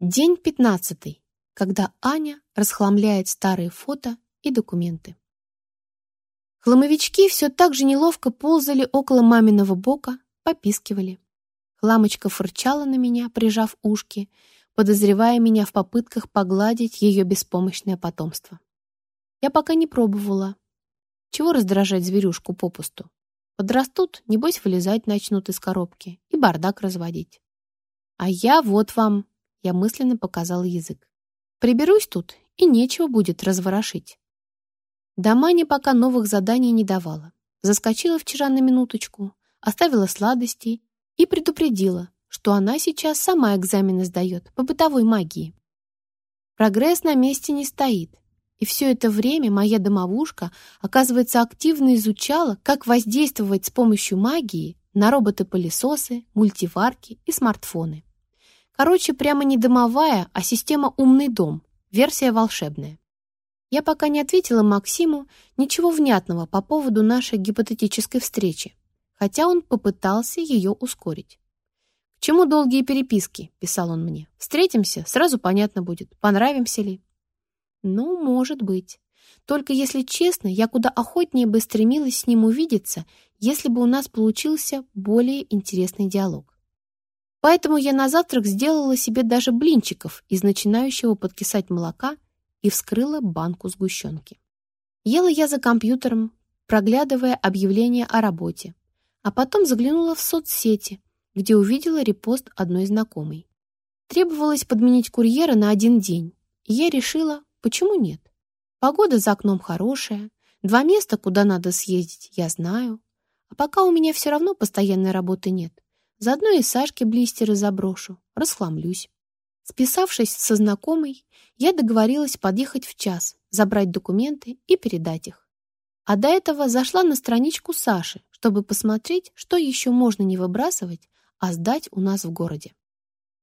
День пятнадцатый, когда Аня расхламляет старые фото и документы. Хламовички все так же неловко ползали около маминого бока, попискивали. Хламочка фырчала на меня, прижав ушки, подозревая меня в попытках погладить ее беспомощное потомство. Я пока не пробовала. Чего раздражать зверюшку попусту? Подрастут, небось, вылезать начнут из коробки и бардак разводить. А я вот вам, я мысленно показал язык. Приберусь тут, и нечего будет разворошить. До Мани пока новых заданий не давала. Заскочила вчера на минуточку, оставила сладости и предупредила, что она сейчас сама экзамены сдает по бытовой магии. Прогресс на месте не стоит, и все это время моя домовушка, оказывается, активно изучала, как воздействовать с помощью магии на роботы-пылесосы, мультиварки и смартфоны. Короче, прямо не домовая, а система «Умный дом», версия волшебная. Я пока не ответила Максиму ничего внятного по поводу нашей гипотетической встречи, хотя он попытался ее ускорить. «К чему долгие переписки?» — писал он мне. «Встретимся, сразу понятно будет, понравимся ли». Ну, может быть. Только, если честно, я куда охотнее бы стремилась с ним увидеться, если бы у нас получился более интересный диалог. Поэтому я на завтрак сделала себе даже блинчиков из начинающего подкисать молока и вскрыла банку сгущенки. Ела я за компьютером, проглядывая объявления о работе, а потом заглянула в соцсети, где увидела репост одной знакомой. Требовалось подменить курьера на один день, и я решила, Почему нет? Погода за окном хорошая, два места, куда надо съездить, я знаю. А пока у меня все равно постоянной работы нет. Заодно и Сашке блистеры заброшу, расхламлюсь. Списавшись со знакомой, я договорилась подъехать в час, забрать документы и передать их. А до этого зашла на страничку Саши, чтобы посмотреть, что еще можно не выбрасывать, а сдать у нас в городе.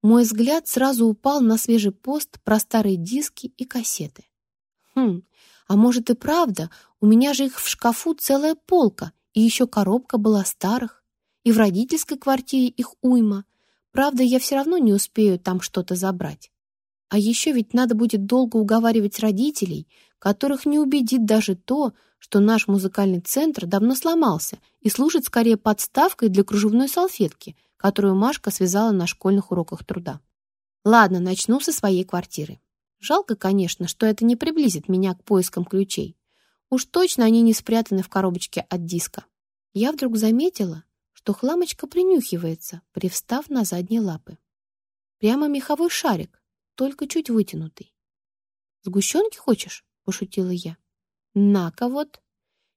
Мой взгляд сразу упал на свежий пост про старые диски и кассеты. Хм, а может и правда, у меня же их в шкафу целая полка, и еще коробка была старых, и в родительской квартире их уйма. Правда, я все равно не успею там что-то забрать. А еще ведь надо будет долго уговаривать родителей, которых не убедит даже то, что наш музыкальный центр давно сломался и служит скорее подставкой для кружевной салфетки, которую Машка связала на школьных уроках труда. Ладно, начну со своей квартиры. Жалко, конечно, что это не приблизит меня к поискам ключей. Уж точно они не спрятаны в коробочке от диска. Я вдруг заметила, что хламочка принюхивается, привстав на задние лапы. Прямо меховой шарик, только чуть вытянутый. «Сгущенки хочешь?» — пошутила я. «На-ка вот!»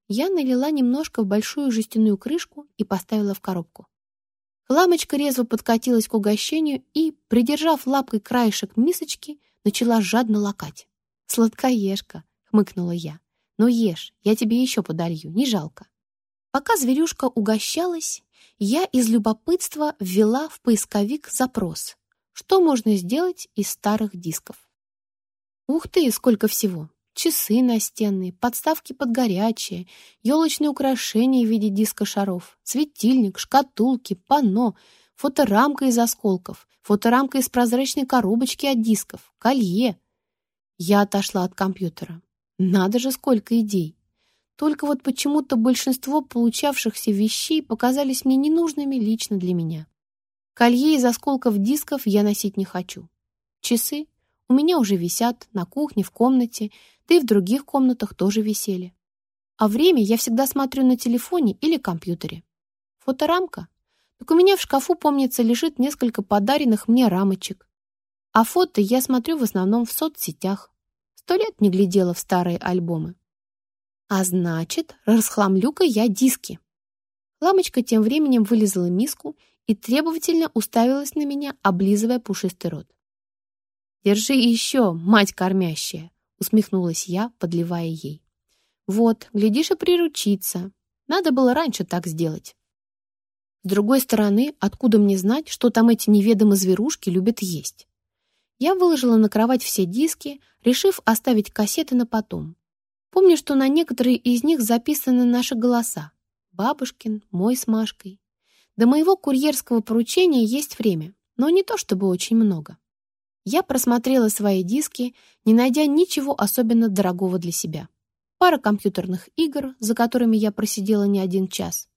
Я налила немножко в большую жестяную крышку и поставила в коробку. Ламочка резво подкатилась к угощению и, придержав лапкой краешек мисочки, начала жадно лакать. «Сладкоежка!» — хмыкнула я. «Ну ешь, я тебе еще подолью, не жалко». Пока зверюшка угощалась, я из любопытства ввела в поисковик запрос. Что можно сделать из старых дисков? Ух ты, сколько всего! часы настенные, подставки под горячее, елочные украшения в виде диска-шаров, светильник, шкатулки, панно, фоторамка из осколков, фоторамка из прозрачной коробочки от дисков, колье. Я отошла от компьютера. Надо же, сколько идей. Только вот почему-то большинство получавшихся вещей показались мне ненужными лично для меня. Колье из осколков дисков я носить не хочу. Часы у меня уже висят на кухне, в комнате, да и в других комнатах тоже висели. А время я всегда смотрю на телефоне или компьютере. Фоторамка? Так у меня в шкафу, помнится, лежит несколько подаренных мне рамочек. А фото я смотрю в основном в соцсетях. Сто лет не глядела в старые альбомы. А значит, расхламлю-ка я диски. Ламочка тем временем вылезала миску и требовательно уставилась на меня, облизывая пушистый рот. «Держи еще, мать кормящая!» усмехнулась я, подливая ей. Вот, глядишь и приручиться. Надо было раньше так сделать. С другой стороны, откуда мне знать, что там эти неведомые зверушки любят есть? Я выложила на кровать все диски, решив оставить кассеты на потом. Помню, что на некоторые из них записаны наши голоса. Бабушкин, мой с Машкой. До моего курьерского поручения есть время, но не то чтобы очень много. Я просмотрела свои диски, не найдя ничего особенно дорогого для себя. Пара компьютерных игр, за которыми я просидела не один час.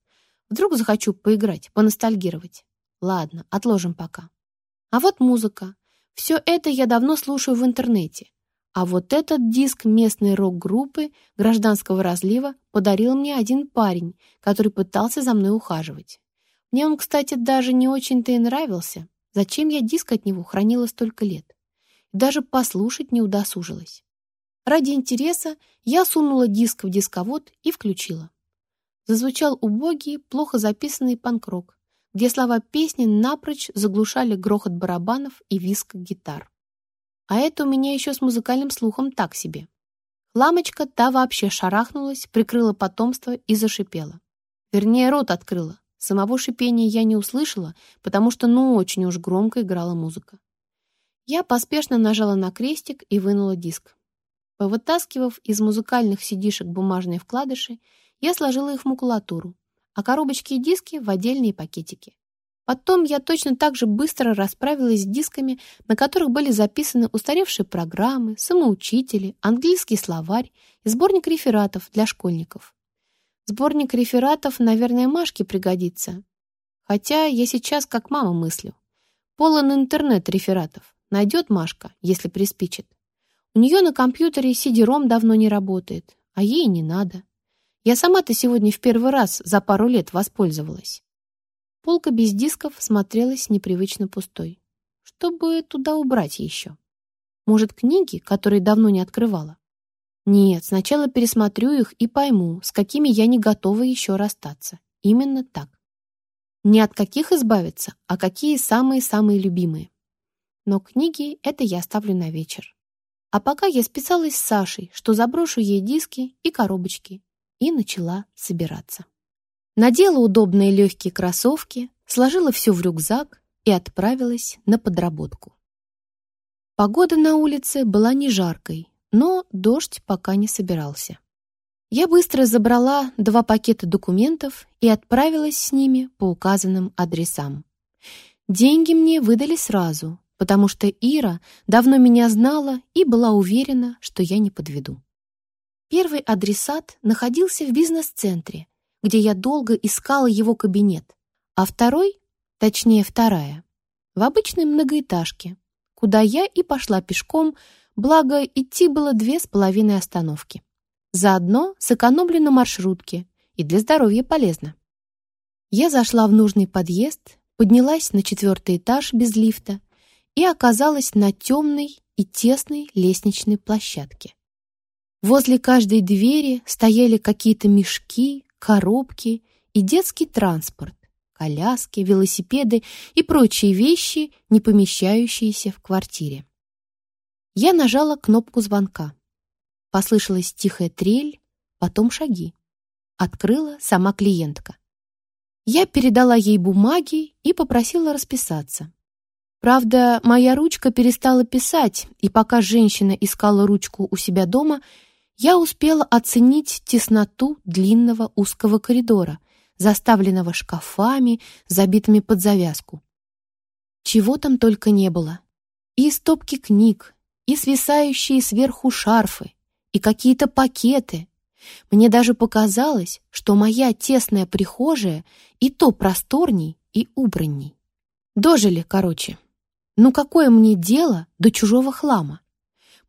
Вдруг захочу поиграть, поностальгировать. Ладно, отложим пока. А вот музыка. Все это я давно слушаю в интернете. А вот этот диск местной рок-группы гражданского разлива подарил мне один парень, который пытался за мной ухаживать. Мне он, кстати, даже не очень-то и нравился. Зачем я диск от него хранила столько лет? Даже послушать не удосужилась. Ради интереса я сунула диск в дисковод и включила. Зазвучал убогий, плохо записанный панк-рок, где слова песни напрочь заглушали грохот барабанов и виск гитар. А это у меня еще с музыкальным слухом так себе. Ламочка та вообще шарахнулась, прикрыла потомство и зашипела. Вернее, рот открыла. Самого шипения я не услышала, потому что ну очень уж громко играла музыка. Я поспешно нажала на крестик и вынула диск. Повытаскивав из музыкальных сидишек бумажные вкладыши, я сложила их в макулатуру, а коробочки и диски в отдельные пакетики. Потом я точно так же быстро расправилась с дисками, на которых были записаны устаревшие программы, самоучители, английский словарь и сборник рефератов для школьников. Сборник рефератов, наверное, Машке пригодится. Хотя я сейчас как мама мыслю. Полон интернет рефератов. Найдет Машка, если приспичит. У нее на компьютере CD-ROM давно не работает, а ей не надо. Я сама-то сегодня в первый раз за пару лет воспользовалась. Полка без дисков смотрелась непривычно пустой. Что бы туда убрать еще? Может, книги, которые давно не открывала? Нет, сначала пересмотрю их и пойму, с какими я не готова еще расстаться. Именно так. Не от каких избавиться, а какие самые-самые любимые. Но книги — это я оставлю на вечер. А пока я списалась с Сашей, что заброшу ей диски и коробочки, и начала собираться. Надела удобные легкие кроссовки, сложила все в рюкзак и отправилась на подработку. Погода на улице была не жаркой, но дождь пока не собирался. Я быстро забрала два пакета документов и отправилась с ними по указанным адресам. Деньги мне выдали сразу, потому что Ира давно меня знала и была уверена, что я не подведу. Первый адресат находился в бизнес-центре, где я долго искала его кабинет, а второй, точнее вторая, в обычной многоэтажке, куда я и пошла пешком, благо идти было две с половиной остановки. Заодно сэкономлю на маршрутке, и для здоровья полезно. Я зашла в нужный подъезд, поднялась на четвертый этаж без лифта и оказалась на темной и тесной лестничной площадке. Возле каждой двери стояли какие-то мешки, коробки и детский транспорт, коляски, велосипеды и прочие вещи, не помещающиеся в квартире. Я нажала кнопку звонка. Послышалась тихая трель, потом шаги. Открыла сама клиентка. Я передала ей бумаги и попросила расписаться. Правда, моя ручка перестала писать, и пока женщина искала ручку у себя дома, я успела оценить тесноту длинного узкого коридора, заставленного шкафами, забитыми под завязку. Чего там только не было. И стопки книг, и свисающие сверху шарфы, и какие-то пакеты. Мне даже показалось, что моя тесная прихожая и то просторней и убранней. Дожили, короче. Ну какое мне дело до чужого хлама?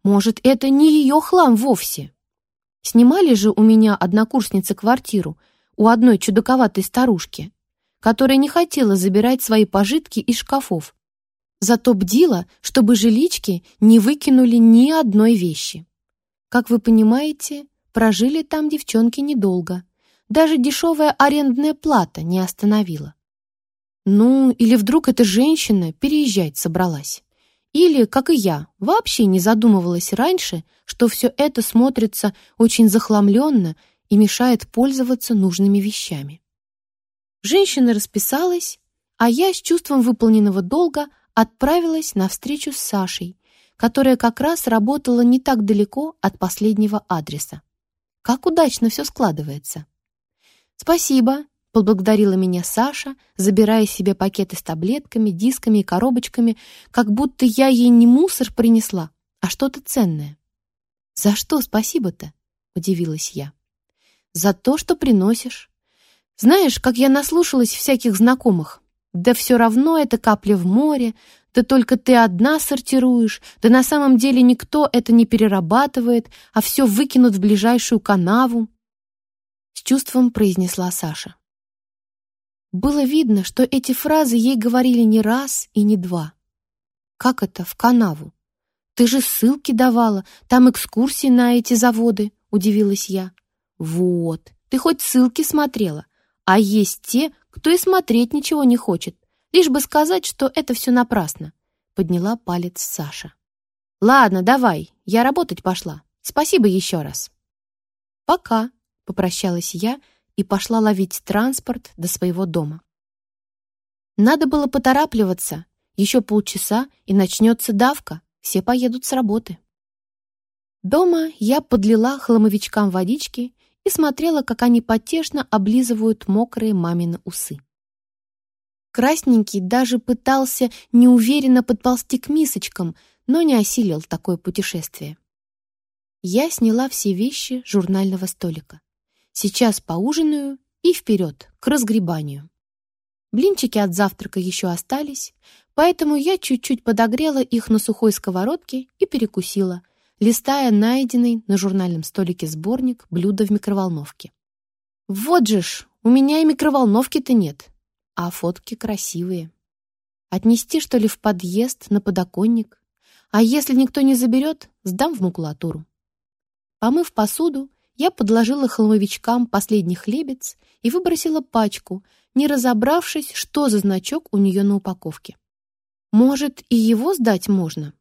Может, это не ее хлам вовсе? Снимали же у меня однокурсницы квартиру у одной чудаковатой старушки, которая не хотела забирать свои пожитки из шкафов, зато бдила, чтобы жилички не выкинули ни одной вещи. Как вы понимаете, прожили там девчонки недолго. Даже дешевая арендная плата не остановила. Ну, или вдруг эта женщина переезжать собралась. Или, как и я, вообще не задумывалась раньше, что все это смотрится очень захламленно и мешает пользоваться нужными вещами. Женщина расписалась, а я с чувством выполненного долга отправилась на встречу с Сашей, которая как раз работала не так далеко от последнего адреса. Как удачно все складывается. «Спасибо», Поблагодарила меня Саша, забирая себе пакеты с таблетками, дисками и коробочками, как будто я ей не мусор принесла, а что-то ценное. «За что спасибо-то?» — удивилась я. «За то, что приносишь. Знаешь, как я наслушалась всяких знакомых. Да все равно это капля в море, да только ты одна сортируешь, да на самом деле никто это не перерабатывает, а все выкинут в ближайшую канаву. С чувством произнесла Саша. Было видно, что эти фразы ей говорили не раз и не два. «Как это, в канаву? Ты же ссылки давала, там экскурсии на эти заводы», — удивилась я. «Вот, ты хоть ссылки смотрела, а есть те, кто и смотреть ничего не хочет, лишь бы сказать, что это все напрасно», — подняла палец Саша. «Ладно, давай, я работать пошла. Спасибо еще раз». «Пока», — попрощалась я и пошла ловить транспорт до своего дома. Надо было поторапливаться. Еще полчаса, и начнется давка. Все поедут с работы. Дома я подлила хламовичкам водички и смотрела, как они потешно облизывают мокрые мамины усы. Красненький даже пытался неуверенно подползти к мисочкам, но не осилил такое путешествие. Я сняла все вещи журнального столика. Сейчас поужинаю и вперед, к разгребанию. Блинчики от завтрака еще остались, поэтому я чуть-чуть подогрела их на сухой сковородке и перекусила, листая найденный на журнальном столике сборник блюда в микроволновке. Вот же ж, у меня и микроволновки-то нет, а фотки красивые. Отнести, что ли, в подъезд, на подоконник? А если никто не заберет, сдам в макулатуру. Помыв посуду, я подложила холмовичкам последний хлебец и выбросила пачку, не разобравшись, что за значок у нее на упаковке. Может, и его сдать можно?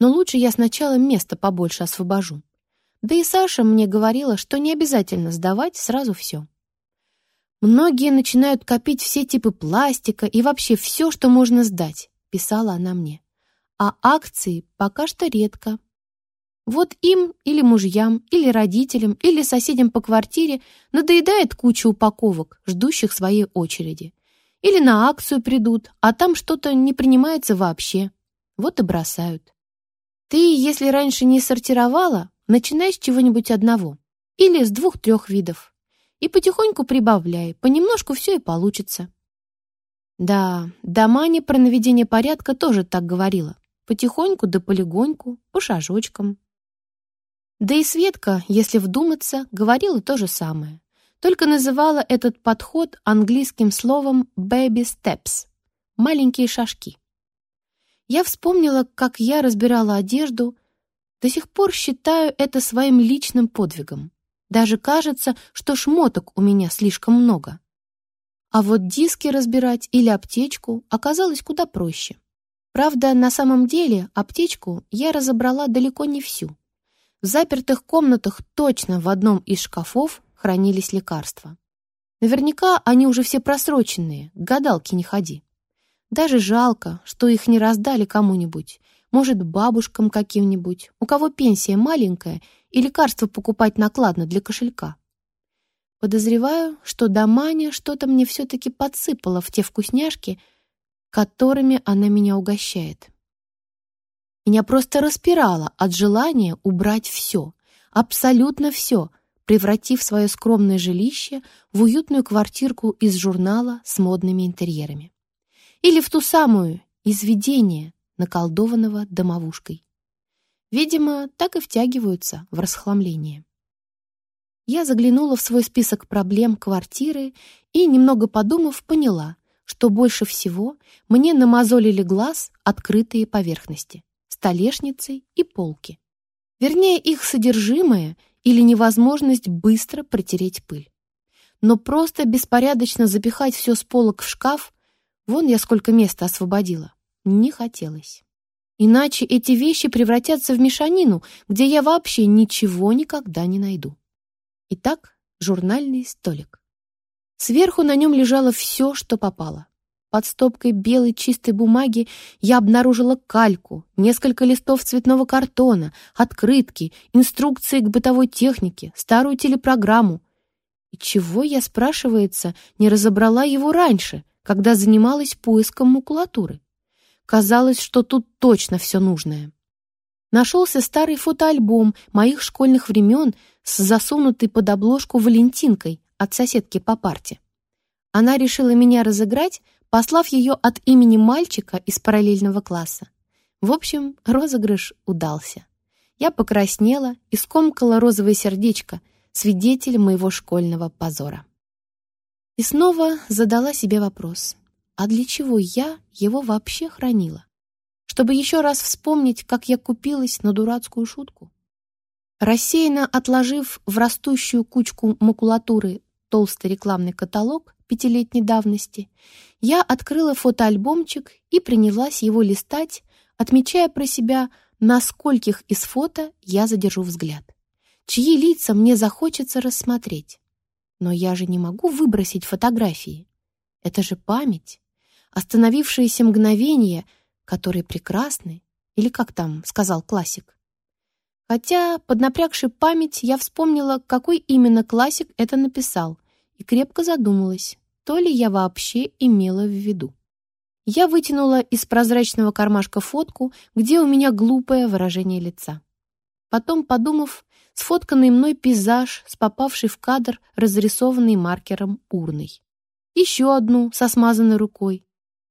Но лучше я сначала место побольше освобожу. Да и Саша мне говорила, что не обязательно сдавать сразу все. Многие начинают копить все типы пластика и вообще все, что можно сдать, писала она мне. А акции пока что редко, вот им или мужьям, или родителям, или соседям по квартире надоедает куча упаковок, ждущих своей очереди. Или на акцию придут, а там что-то не принимается вообще. Вот и бросают. Ты, если раньше не сортировала, начинай с чего-нибудь одного. Или с двух-трех видов. И потихоньку прибавляй, понемножку все и получится. Да, Дамани про наведение порядка тоже так говорила. Потихоньку да полегоньку, по шажочкам. Да и Светка, если вдуматься, говорила то же самое, только называла этот подход английским словом «baby steps» — «маленькие шажки». Я вспомнила, как я разбирала одежду, до сих пор считаю это своим личным подвигом. Даже кажется, что шмоток у меня слишком много. А вот диски разбирать или аптечку оказалось куда проще. Правда, на самом деле аптечку я разобрала далеко не всю. В запертых комнатах точно в одном из шкафов хранились лекарства. Наверняка они уже все просроченные, к гадалке не ходи. Даже жалко, что их не раздали кому-нибудь, может, бабушкам каким-нибудь, у кого пенсия маленькая и лекарства покупать накладно для кошелька. Подозреваю, что Даманя что-то мне все-таки подсыпала в те вкусняшки, которыми она меня угощает. Меня просто распирало от желания убрать все, абсолютно все, превратив свое скромное жилище в уютную квартирку из журнала с модными интерьерами. Или в ту самую из видения, наколдованного домовушкой. Видимо, так и втягиваются в расхламление. Я заглянула в свой список проблем квартиры и, немного подумав, поняла, что больше всего мне намазолили глаз открытые поверхности столешницы и полки. Вернее, их содержимое или невозможность быстро протереть пыль. Но просто беспорядочно запихать все с полок в шкаф, вон я сколько места освободила, не хотелось. Иначе эти вещи превратятся в мешанину, где я вообще ничего никогда не найду. Итак, журнальный столик. Сверху на нем лежало все, что попало. Под стопкой белой чистой бумаги я обнаружила кальку, несколько листов цветного картона, открытки, инструкции к бытовой технике, старую телепрограмму. И чего я, спрашивается, не разобрала его раньше, когда занималась поиском макулатуры? Казалось, что тут точно все нужное. Нашелся старый фотоальбом моих школьных времен с засунутой под обложку Валентинкой от соседки по парте. Она решила меня разыграть, послав ее от имени мальчика из параллельного класса. В общем, розыгрыш удался. Я покраснела и скомкала розовое сердечко, свидетель моего школьного позора. И снова задала себе вопрос, а для чего я его вообще хранила? Чтобы еще раз вспомнить, как я купилась на дурацкую шутку? Рассеянно отложив в растущую кучку макулатуры толстый рекламный каталог пятилетней давности, я открыла фотоальбомчик и принялась его листать, отмечая про себя, на скольких из фото я задержу взгляд, чьи лица мне захочется рассмотреть. Но я же не могу выбросить фотографии. Это же память, остановившиеся мгновения, которые прекрасны, или как там сказал классик. Хотя, поднапрягши память, я вспомнила, какой именно классик это написал, и крепко задумалась, то ли я вообще имела в виду. Я вытянула из прозрачного кармашка фотку, где у меня глупое выражение лица. Потом, подумав, сфотканный мной пейзаж с попавшей в кадр, разрисованный маркером урной. Еще одну со смазанной рукой.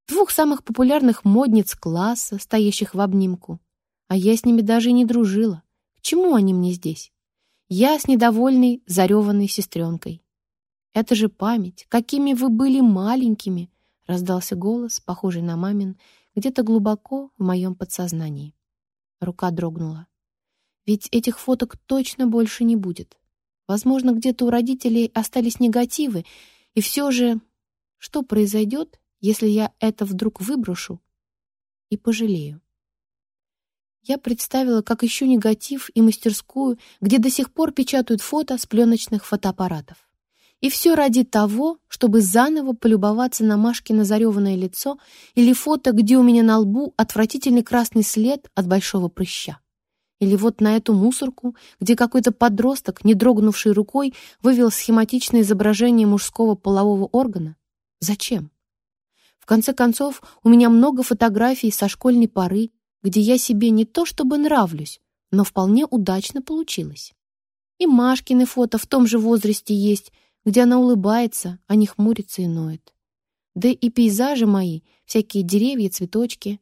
Двух самых популярных модниц класса, стоящих в обнимку. А я с ними даже не дружила. К чему они мне здесь? Я с недовольной, зареванной сестренкой. Это же память, какими вы были маленькими, раздался голос, похожий на мамин, где-то глубоко в моем подсознании. Рука дрогнула. Ведь этих фоток точно больше не будет. Возможно, где-то у родителей остались негативы, и все же, что произойдет, если я это вдруг выброшу и пожалею? Я представила, как ищу негатив и мастерскую, где до сих пор печатают фото с пленочных фотоаппаратов. И все ради того, чтобы заново полюбоваться на Машкино зареванное лицо или фото, где у меня на лбу отвратительный красный след от большого прыща. Или вот на эту мусорку, где какой-то подросток, не дрогнувший рукой, вывел схематичное изображение мужского полового органа. Зачем? В конце концов, у меня много фотографий со школьной поры, где я себе не то чтобы нравлюсь, но вполне удачно получилось. И Машкины фото в том же возрасте есть, где она улыбается, а не хмурится и ноет. Да и пейзажи мои, всякие деревья, цветочки.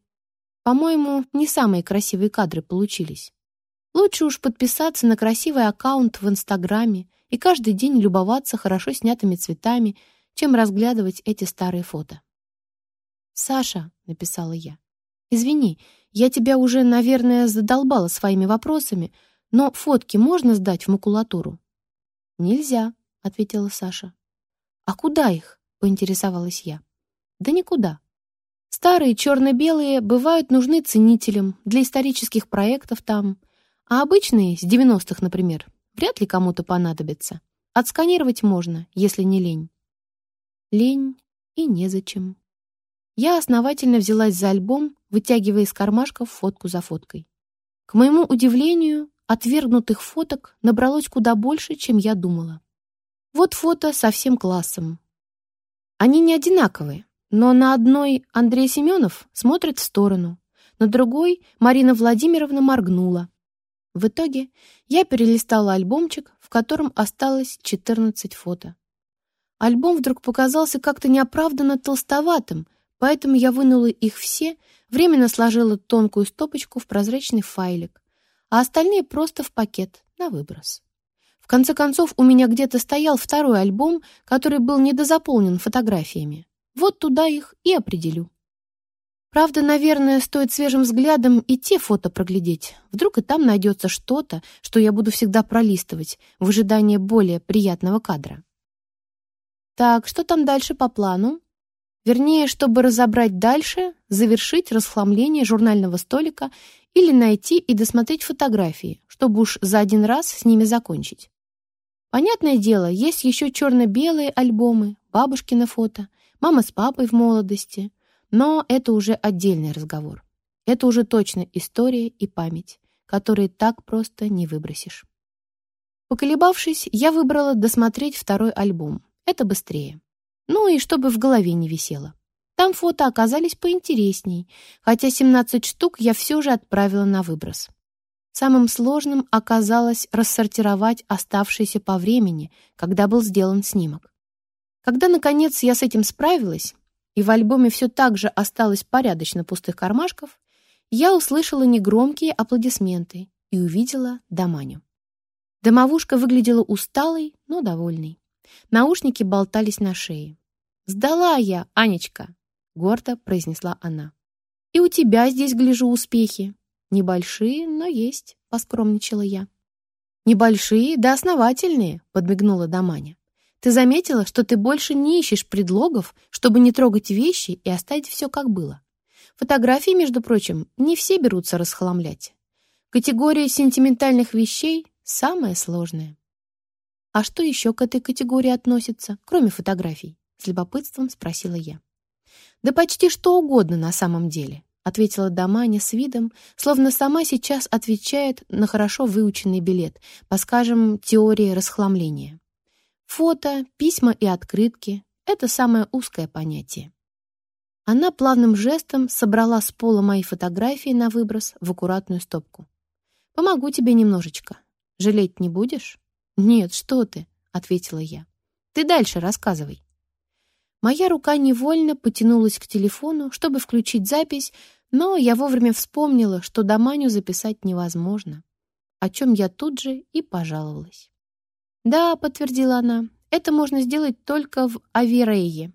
По-моему, не самые красивые кадры получились. Лучше уж подписаться на красивый аккаунт в Инстаграме и каждый день любоваться хорошо снятыми цветами, чем разглядывать эти старые фото. «Саша», — написала я, — «извини, я тебя уже, наверное, задолбала своими вопросами, но фотки можно сдать в макулатуру?» «Нельзя», — ответила Саша. «А куда их?» — поинтересовалась я. «Да никуда. Старые черно-белые бывают нужны ценителям для исторических проектов там, а обычные, с 90-х, например, вряд ли кому-то понадобятся. Отсканировать можно, если не лень». Лень и незачем. Я основательно взялась за альбом, вытягивая из кармашков фотку за фоткой. К моему удивлению, отвергнутых фоток набралось куда больше, чем я думала. Вот фото со всем классом. Они не одинаковые, но на одной Андрей Семенов смотрит в сторону, на другой Марина Владимировна моргнула. В итоге я перелистала альбомчик, в котором осталось 14 фото. Альбом вдруг показался как-то неоправданно толстоватым, поэтому я вынула их все, временно сложила тонкую стопочку в прозрачный файлик, а остальные просто в пакет на выброс. Конце концов, у меня где-то стоял второй альбом, который был недозаполнен фотографиями. Вот туда их и определю. Правда, наверное, стоит свежим взглядом и те фото проглядеть. Вдруг и там найдется что-то, что я буду всегда пролистывать в ожидании более приятного кадра. Так, что там дальше по плану? Вернее, чтобы разобрать дальше, завершить расхламление журнального столика или найти и досмотреть фотографии, чтобы уж за один раз с ними закончить. Понятное дело, есть еще черно-белые альбомы, бабушкины фото, мама с папой в молодости, но это уже отдельный разговор. Это уже точно история и память, которые так просто не выбросишь. Поколебавшись, я выбрала досмотреть второй альбом. Это быстрее. Ну и чтобы в голове не висело. Там фото оказались поинтересней, хотя 17 штук я все же отправила на выброс. Самым сложным оказалось рассортировать оставшиеся по времени, когда был сделан снимок. Когда, наконец, я с этим справилась, и в альбоме все так же осталось порядочно пустых кармашков, я услышала негромкие аплодисменты и увидела Даманю. Домовушка выглядела усталой, но довольной. Наушники болтались на шее. «Сдала я, Анечка!» — гордо произнесла она. «И у тебя здесь, гляжу, успехи. Небольшие, но есть», — поскромничала я. «Небольшие, да основательные», — подмигнула Даманя. «Ты заметила, что ты больше не ищешь предлогов, чтобы не трогать вещи и оставить все как было? Фотографии, между прочим, не все берутся расхламлять. Категория сентиментальных вещей — самая сложная». «А что еще к этой категории относится, кроме фотографий?» — с любопытством спросила я. «Да почти что угодно на самом деле», — ответила Даманя с видом, словно сама сейчас отвечает на хорошо выученный билет по, скажем, теории расхламления. Фото, письма и открытки — это самое узкое понятие. Она плавным жестом собрала с пола мои фотографии на выброс в аккуратную стопку. «Помогу тебе немножечко. Жалеть не будешь?» «Нет, что ты», — ответила я. «Ты дальше рассказывай». Моя рука невольно потянулась к телефону, чтобы включить запись, но я вовремя вспомнила, что до Маню записать невозможно, о чем я тут же и пожаловалась. «Да», — подтвердила она, — «это можно сделать только в Аверее.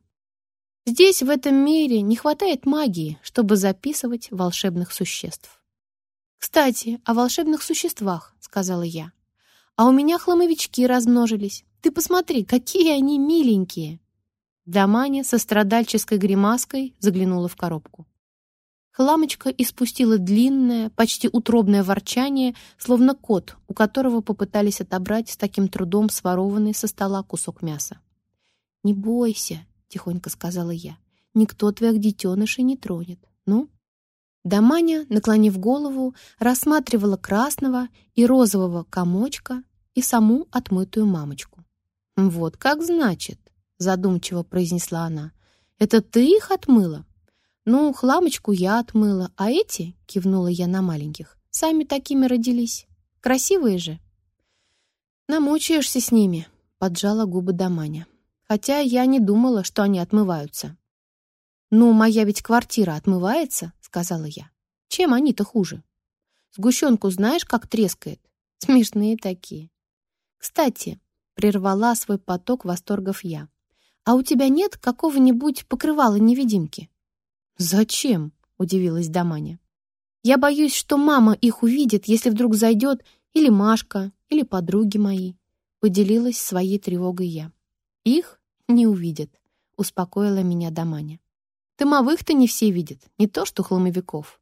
Здесь, в этом мире, не хватает магии, чтобы записывать волшебных существ». «Кстати, о волшебных существах», — сказала я. «А у меня хламовички размножились. Ты посмотри, какие они миленькие!» Даманя со страдальческой гримаской заглянула в коробку. Хламочка испустила длинное, почти утробное ворчание, словно кот, у которого попытались отобрать с таким трудом сворованный со стола кусок мяса. «Не бойся», — тихонько сказала я, — «никто твоих детенышей не тронет. Ну?» Даманя, наклонив голову, рассматривала красного и розового комочка и саму отмытую мамочку. «Вот как значит!» Задумчиво произнесла она. «Это ты их отмыла?» «Ну, хламочку я отмыла, а эти, — кивнула я на маленьких, — сами такими родились. Красивые же». «Намучаешься с ними», — поджала губы Даманя. «Хотя я не думала, что они отмываются». «Ну, моя ведь квартира отмывается», — сказала я. «Чем они-то хуже? Сгущенку знаешь, как трескает? Смешные такие». «Кстати», — прервала свой поток восторгов я, «А у тебя нет какого-нибудь покрывала-невидимки?» «Зачем?» — удивилась Даманя. «Я боюсь, что мама их увидит, если вдруг зайдет или Машка, или подруги мои», — поделилась своей тревогой я. «Их не увидят», — успокоила меня Даманя. «Тымовых-то не все видят, не то что хламовиков.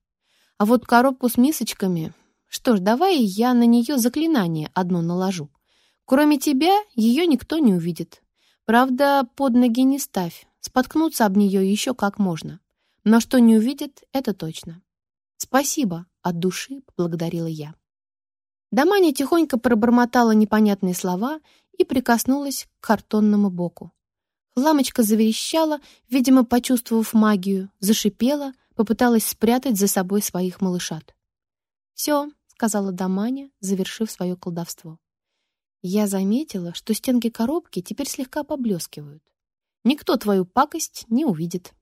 А вот коробку с мисочками... Что ж, давай я на нее заклинание одно наложу. Кроме тебя ее никто не увидит, Правда, под ноги не ставь, споткнуться об нее еще как можно. Но что не увидит, это точно. «Спасибо», — от души поблагодарила я. Даманя тихонько пробормотала непонятные слова и прикоснулась к картонному боку. Ламочка заверещала, видимо, почувствовав магию, зашипела, попыталась спрятать за собой своих малышат. «Все», — сказала Даманя, завершив свое колдовство. Я заметила, что стенки коробки теперь слегка поблескивают. Никто твою пакость не увидит.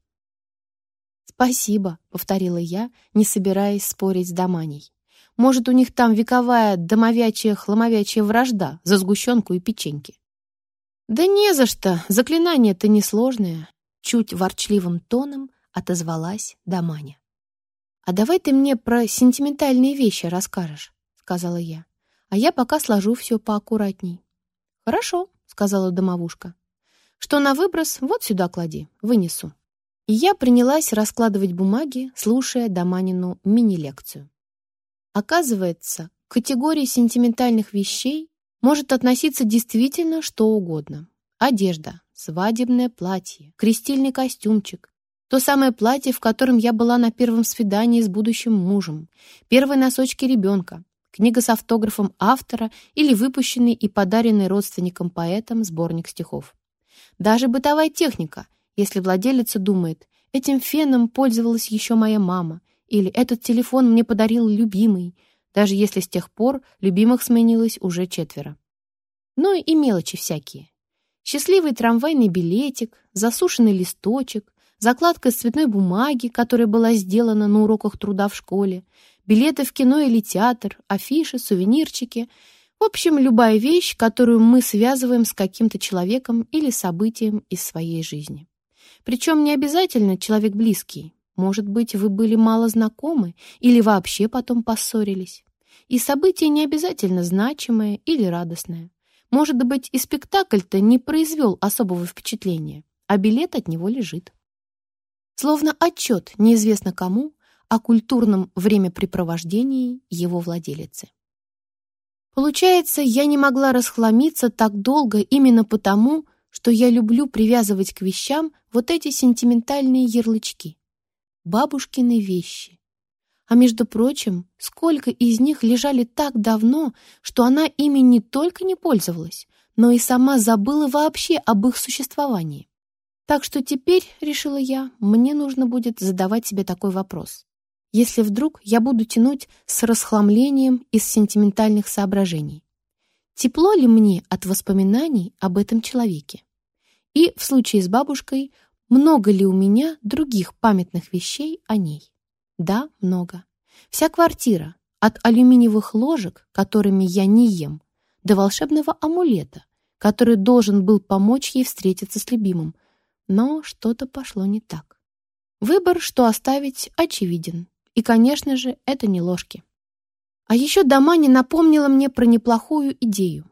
«Спасибо», — повторила я, не собираясь спорить с Доманей. «Может, у них там вековая домовячая хламовячая вражда за сгущенку и печеньки?» «Да не за что, заклинание-то несложное», — чуть ворчливым тоном отозвалась Доманя. «А давай ты мне про сентиментальные вещи расскажешь», — сказала я а я пока сложу все поаккуратней». «Хорошо», — сказала домовушка. «Что на выброс, вот сюда клади, вынесу». И я принялась раскладывать бумаги, слушая Доманину мини-лекцию. Оказывается, к категории сентиментальных вещей может относиться действительно что угодно. Одежда, свадебное платье, крестильный костюмчик, то самое платье, в котором я была на первом свидании с будущим мужем, первые носочки ребенка, книга с автографом автора или выпущенный и подаренный родственникам поэтам сборник стихов. Даже бытовая техника, если владелица думает, этим феном пользовалась еще моя мама, или этот телефон мне подарил любимый, даже если с тех пор любимых сменилось уже четверо. Ну и мелочи всякие. Счастливый трамвайный билетик, засушенный листочек, закладка из цветной бумаги, которая была сделана на уроках труда в школе, билеты в кино или театр, афиши, сувенирчики. В общем, любая вещь, которую мы связываем с каким-то человеком или событием из своей жизни. Причем не обязательно человек близкий. Может быть, вы были мало знакомы или вообще потом поссорились. И событие не обязательно значимое или радостное. Может быть, и спектакль-то не произвел особого впечатления, а билет от него лежит. Словно отчет неизвестно кому о культурном времяпрепровождении его владелицы. Получается, я не могла расхламиться так долго именно потому, что я люблю привязывать к вещам вот эти сентиментальные ярлычки. Бабушкины вещи. А между прочим, сколько из них лежали так давно, что она ими не только не пользовалась, но и сама забыла вообще об их существовании. Так что теперь, решила я, мне нужно будет задавать себе такой вопрос. Если вдруг я буду тянуть с расхламлением из сентиментальных соображений, тепло ли мне от воспоминаний об этом человеке? И в случае с бабушкой, много ли у меня других памятных вещей о ней? Да, много. Вся квартира, от алюминиевых ложек, которыми я не ем, до волшебного амулета, который должен был помочь ей встретиться с любимым, но что-то пошло не так. Выбор, что оставить, очевиден. И, конечно же, это не ложки. А еще Дамани напомнила мне про неплохую идею.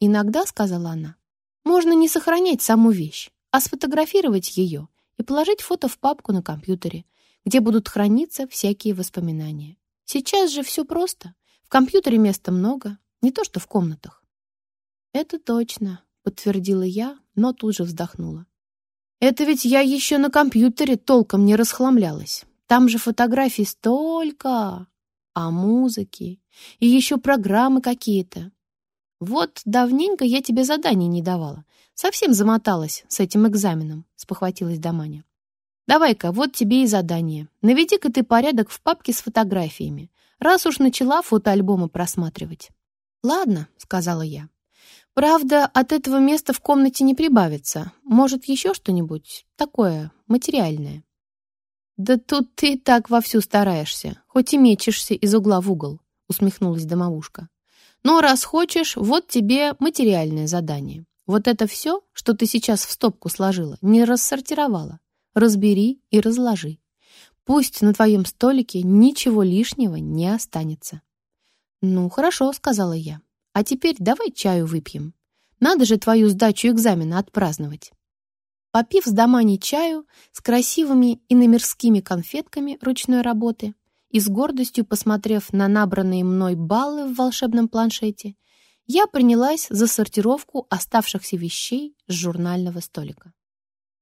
«Иногда, — сказала она, — можно не сохранять саму вещь, а сфотографировать ее и положить фото в папку на компьютере, где будут храниться всякие воспоминания. Сейчас же все просто. В компьютере места много, не то что в комнатах. «Это точно», — подтвердила я, но тут же вздохнула. Это ведь я еще на компьютере толком не расхламлялась. Там же фотографий столько, а музыки, и еще программы какие-то. Вот давненько я тебе заданий не давала. Совсем замоталась с этим экзаменом, спохватилась Даманя. Давай-ка, вот тебе и задание. Наведи-ка ты порядок в папке с фотографиями, раз уж начала фотоальбомы просматривать. Ладно, сказала я. Правда, от этого места в комнате не прибавится. Может, еще что-нибудь такое материальное. Да тут ты и так вовсю стараешься, хоть и мечешься из угла в угол, усмехнулась домовушка. Но раз хочешь, вот тебе материальное задание. Вот это все, что ты сейчас в стопку сложила, не рассортировала. Разбери и разложи. Пусть на твоем столике ничего лишнего не останется. «Ну, хорошо», — сказала я. А теперь давай чаю выпьем. Надо же твою сдачу экзамена отпраздновать. Попив с домани чаю с красивыми и номерскими конфетками ручной работы и с гордостью посмотрев на набранные мной баллы в волшебном планшете, я принялась за сортировку оставшихся вещей с журнального столика.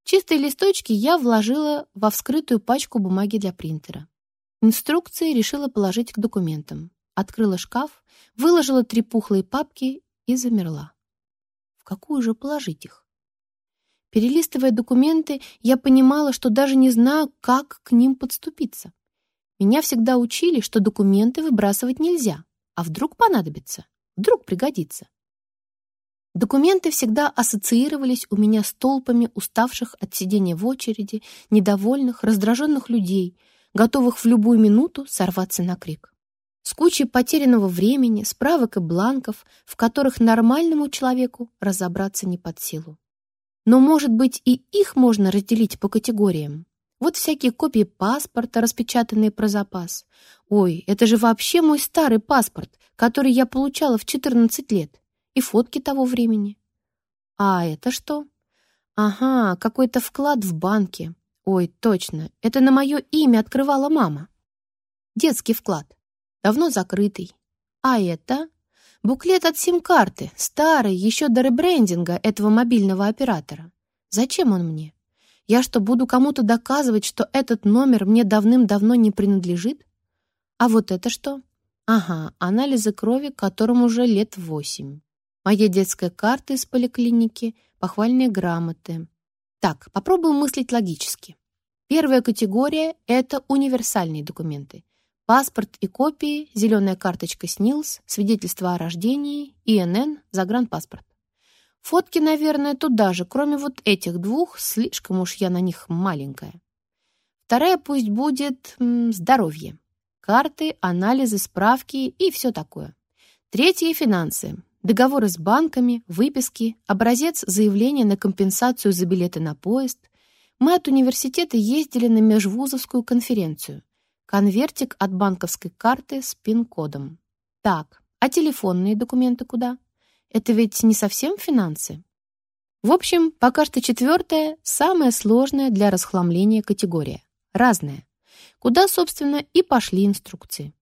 Чистые листочки я вложила во вскрытую пачку бумаги для принтера. Инструкции решила положить к документам открыла шкаф, выложила три пухлые папки и замерла. В какую же положить их? Перелистывая документы, я понимала, что даже не знаю, как к ним подступиться. Меня всегда учили, что документы выбрасывать нельзя, а вдруг понадобится, вдруг пригодится. Документы всегда ассоциировались у меня с толпами уставших от сидения в очереди, недовольных, раздраженных людей, готовых в любую минуту сорваться на крик с кучей потерянного времени, справок и бланков, в которых нормальному человеку разобраться не под силу. Но, может быть, и их можно разделить по категориям. Вот всякие копии паспорта, распечатанные про запас. Ой, это же вообще мой старый паспорт, который я получала в 14 лет. И фотки того времени. А это что? Ага, какой-то вклад в банке. Ой, точно, это на мое имя открывала мама. Детский вклад давно закрытый. А это буклет от сим-карты, старый, еще до ребрендинга этого мобильного оператора. Зачем он мне? Я что, буду кому-то доказывать, что этот номер мне давным-давно не принадлежит? А вот это что? Ага, анализы крови, которым уже лет восемь. Моя детская карта из поликлиники, похвальные грамоты. Так, попробуем мыслить логически. Первая категория — это универсальные документы. Паспорт и копии, зеленая карточка СНИЛС, свидетельство о рождении, ИНН, загранпаспорт. Фотки, наверное, туда же, кроме вот этих двух, слишком уж я на них маленькая. Вторая пусть будет м, здоровье. Карты, анализы, справки и все такое. Третье — финансы. Договоры с банками, выписки, образец заявления на компенсацию за билеты на поезд. Мы от университета ездили на межвузовскую конференцию — Конвертик от банковской карты с пин-кодом. Так, а телефонные документы куда? Это ведь не совсем финансы. В общем, пока что четвертая, самая сложная для расхламления категория. Разная. Куда, собственно, и пошли инструкции.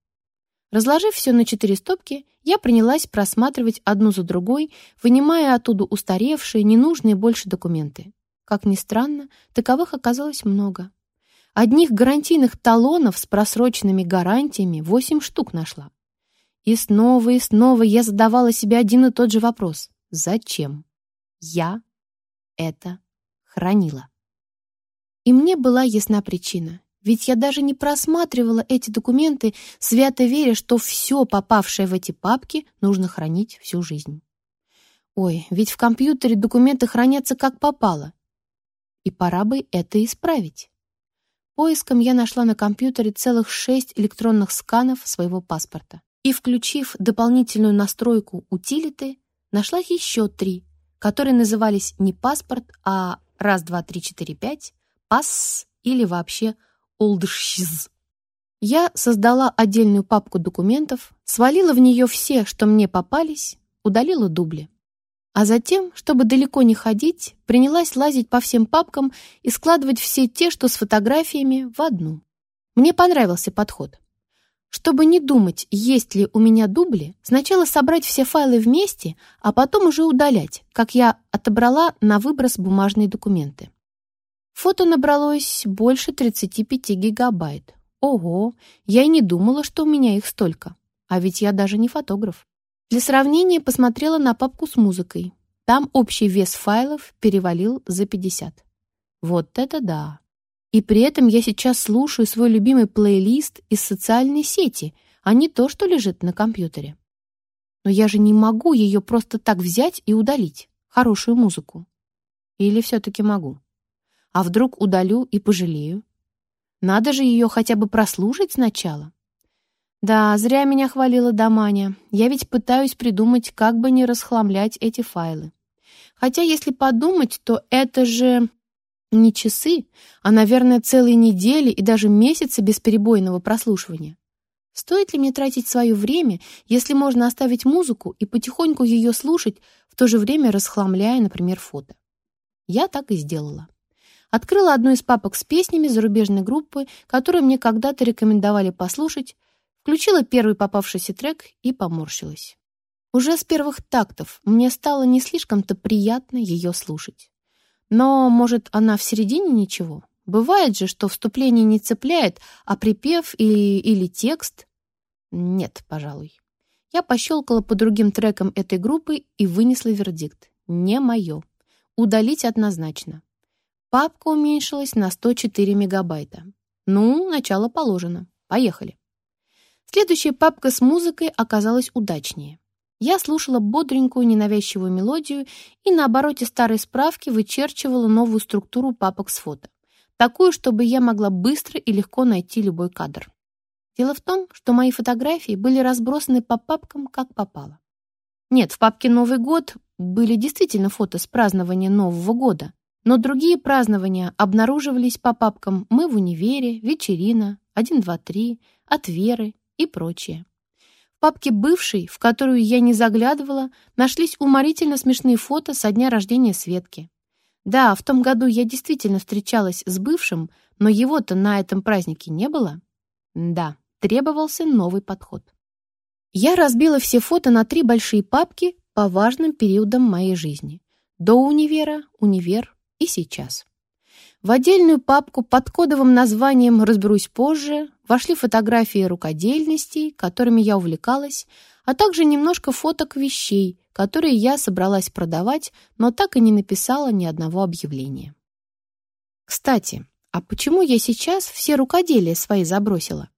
Разложив все на четыре стопки, я принялась просматривать одну за другой, вынимая оттуда устаревшие, ненужные больше документы. Как ни странно, таковых оказалось много. Одних гарантийных талонов с просроченными гарантиями восемь штук нашла. И снова и снова я задавала себе один и тот же вопрос. Зачем я это хранила? И мне была ясна причина. Ведь я даже не просматривала эти документы, свято веря, что все, попавшее в эти папки, нужно хранить всю жизнь. Ой, ведь в компьютере документы хранятся как попало. И пора бы это исправить. Поиском я нашла на компьютере целых шесть электронных сканов своего паспорта. И, включив дополнительную настройку «Утилиты», нашла еще три, которые назывались не паспорт, а раз, два, три, четыре, пять, пас или вообще олдшиз. Я создала отдельную папку документов, свалила в нее все, что мне попались, удалила дубли. А затем, чтобы далеко не ходить, принялась лазить по всем папкам и складывать все те, что с фотографиями, в одну. Мне понравился подход. Чтобы не думать, есть ли у меня дубли, сначала собрать все файлы вместе, а потом уже удалять, как я отобрала на выброс бумажные документы. Фото набралось больше 35 гигабайт. Ого, я и не думала, что у меня их столько. А ведь я даже не фотограф. Для сравнения посмотрела на папку с музыкой. Там общий вес файлов перевалил за 50. Вот это да! И при этом я сейчас слушаю свой любимый плейлист из социальной сети, а не то, что лежит на компьютере. Но я же не могу ее просто так взять и удалить, хорошую музыку. Или все-таки могу? А вдруг удалю и пожалею? Надо же ее хотя бы прослушать сначала. Да, зря меня хвалила Даманя. Я ведь пытаюсь придумать, как бы не расхламлять эти файлы. Хотя, если подумать, то это же не часы, а, наверное, целые недели и даже месяцы бесперебойного прослушивания. Стоит ли мне тратить свое время, если можно оставить музыку и потихоньку ее слушать, в то же время расхламляя, например, фото? Я так и сделала. Открыла одну из папок с песнями зарубежной группы, которую мне когда-то рекомендовали послушать, Включила первый попавшийся трек и поморщилась. Уже с первых тактов мне стало не слишком-то приятно ее слушать. Но, может, она в середине ничего? Бывает же, что вступление не цепляет, а припев или, или текст... Нет, пожалуй. Я пощелкала по другим трекам этой группы и вынесла вердикт. Не мое. Удалить однозначно. Папка уменьшилась на 104 мегабайта. Ну, начало положено. Поехали. Следующая папка с музыкой оказалась удачнее. Я слушала бодренькую, ненавязчивую мелодию и на обороте старой справки вычерчивала новую структуру папок с фото. Такую, чтобы я могла быстро и легко найти любой кадр. Дело в том, что мои фотографии были разбросаны по папкам, как попало. Нет, в папке «Новый год» были действительно фото с празднования Нового года, но другие празднования обнаруживались по папкам «Мы в универе», «Вечерина», «1, 2, 3», «От Веры» и прочее. В папке «Бывший», в которую я не заглядывала, нашлись уморительно смешные фото со дня рождения Светки. Да, в том году я действительно встречалась с бывшим, но его-то на этом празднике не было. Да, требовался новый подход. Я разбила все фото на три большие папки по важным периодам моей жизни. До универа, универ и сейчас. В отдельную папку под кодовым названием «Разберусь позже» вошли фотографии рукодельностей, которыми я увлекалась, а также немножко фоток вещей, которые я собралась продавать, но так и не написала ни одного объявления. Кстати, а почему я сейчас все рукоделия свои забросила?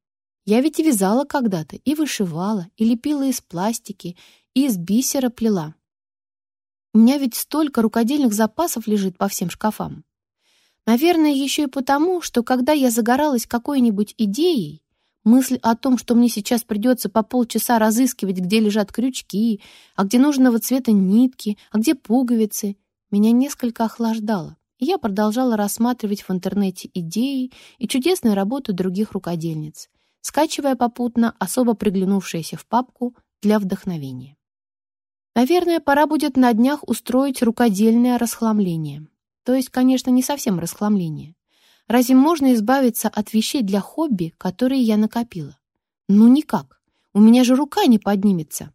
Я ведь вязала когда-то, и вышивала, и лепила из пластики, и из бисера плела. У меня ведь столько рукодельных запасов лежит по всем шкафам. Наверное, еще и потому, что когда я загоралась какой-нибудь идеей, мысль о том, что мне сейчас придется по полчаса разыскивать, где лежат крючки, а где нужного цвета нитки, а где пуговицы, меня несколько охлаждала, и я продолжала рассматривать в интернете идеи и чудесные работы других рукодельниц, скачивая попутно особо приглянувшиеся в папку для вдохновения. Наверное, пора будет на днях устроить рукодельное расхламление. То есть, конечно, не совсем расхламление. Разве можно избавиться от вещей для хобби, которые я накопила? Ну, никак. У меня же рука не поднимется.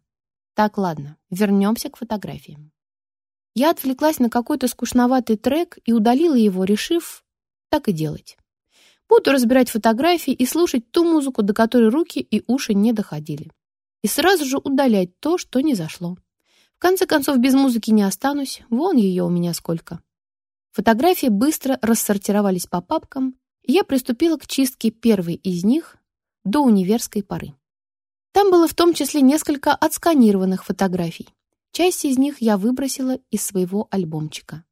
Так, ладно, вернемся к фотографиям. Я отвлеклась на какой-то скучноватый трек и удалила его, решив так и делать. Буду разбирать фотографии и слушать ту музыку, до которой руки и уши не доходили. И сразу же удалять то, что не зашло. В конце концов, без музыки не останусь, вон ее у меня сколько. Фотографии быстро рассортировались по папкам, и я приступила к чистке первой из них до универской поры. Там было в том числе несколько отсканированных фотографий. Часть из них я выбросила из своего альбомчика.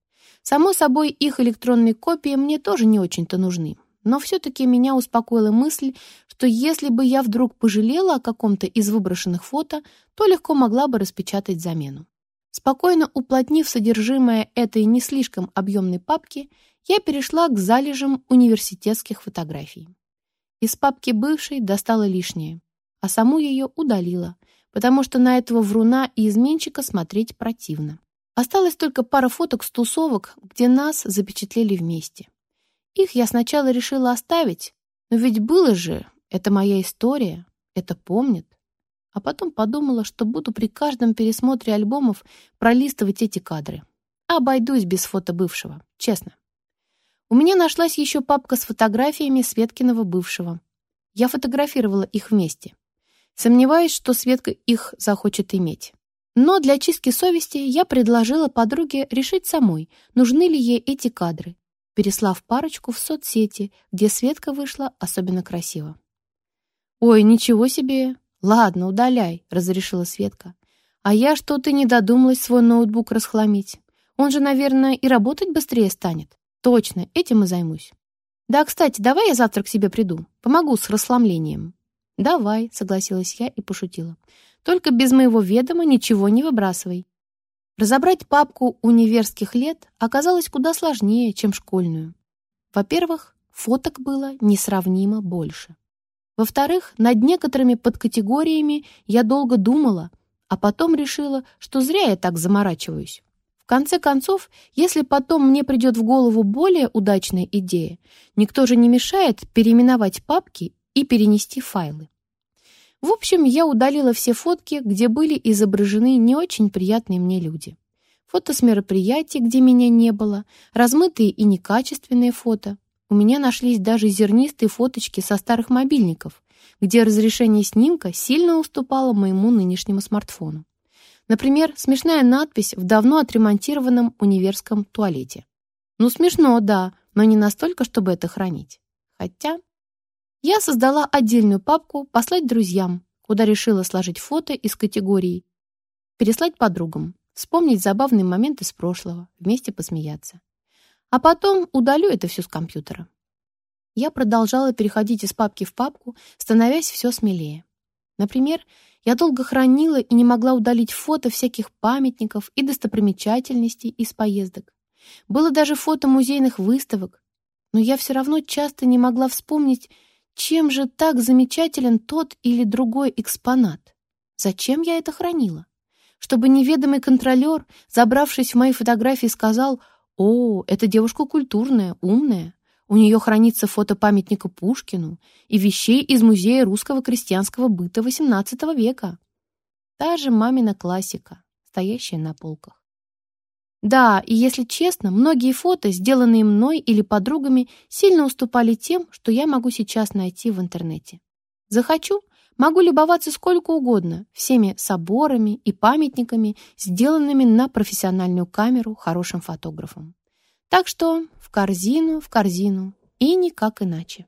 Само собой, их электронные копии мне тоже не очень-то нужны. Но все-таки меня успокоила мысль, что если бы я вдруг пожалела о каком-то из выброшенных фото, то легко могла бы распечатать замену. Спокойно уплотнив содержимое этой не слишком объемной папки, я перешла к залежам университетских фотографий. Из папки бывшей достала лишнее, а саму ее удалила, потому что на этого вруна и изменщика смотреть противно. Осталось только пара фоток с тусовок, где нас запечатлели вместе. Их я сначала решила оставить, но ведь было же, это моя история, это помнят а потом подумала, что буду при каждом пересмотре альбомов пролистывать эти кадры. Обойдусь без фото бывшего, честно. У меня нашлась еще папка с фотографиями Светкиного бывшего. Я фотографировала их вместе. Сомневаюсь, что Светка их захочет иметь. Но для чистки совести я предложила подруге решить самой, нужны ли ей эти кадры, переслав парочку в соцсети, где Светка вышла особенно красиво. «Ой, ничего себе! «Ладно, удаляй», — разрешила Светка. «А я что-то не додумалась свой ноутбук расхламить. Он же, наверное, и работать быстрее станет. Точно, этим и займусь. Да, кстати, давай я завтра к себе приду. Помогу с расхламлением». «Давай», — согласилась я и пошутила. «Только без моего ведома ничего не выбрасывай». Разобрать папку универских лет оказалось куда сложнее, чем школьную. Во-первых, фоток было несравнимо больше. Во-вторых, над некоторыми подкатегориями я долго думала, а потом решила, что зря я так заморачиваюсь. В конце концов, если потом мне придет в голову более удачная идея, никто же не мешает переименовать папки и перенести файлы. В общем, я удалила все фотки, где были изображены не очень приятные мне люди. Фото с мероприятий, где меня не было, размытые и некачественные фото, у меня нашлись даже зернистые фоточки со старых мобильников, где разрешение снимка сильно уступало моему нынешнему смартфону. Например, смешная надпись в давно отремонтированном универском туалете. Ну, смешно, да, но не настолько, чтобы это хранить. Хотя... Я создала отдельную папку «Послать друзьям», куда решила сложить фото из категории «Переслать подругам», вспомнить забавные моменты с прошлого, вместе посмеяться. А потом удалю это все с компьютера. Я продолжала переходить из папки в папку, становясь все смелее. Например, я долго хранила и не могла удалить фото всяких памятников и достопримечательностей из поездок. Было даже фото музейных выставок, но я все равно часто не могла вспомнить, чем же так замечателен тот или другой экспонат. Зачем я это хранила? Чтобы неведомый контролер, забравшись в мои фотографии, сказал о, эта девушка культурная, умная. У нее хранится фото памятника Пушкину и вещей из музея русского крестьянского быта XVIII века. Та же мамина классика, стоящая на полках. Да, и если честно, многие фото, сделанные мной или подругами, сильно уступали тем, что я могу сейчас найти в интернете. Захочу, могу любоваться сколько угодно всеми соборами и памятниками, сделанными на профессиональную камеру хорошим фотографом. Так что в корзину, в корзину и никак иначе.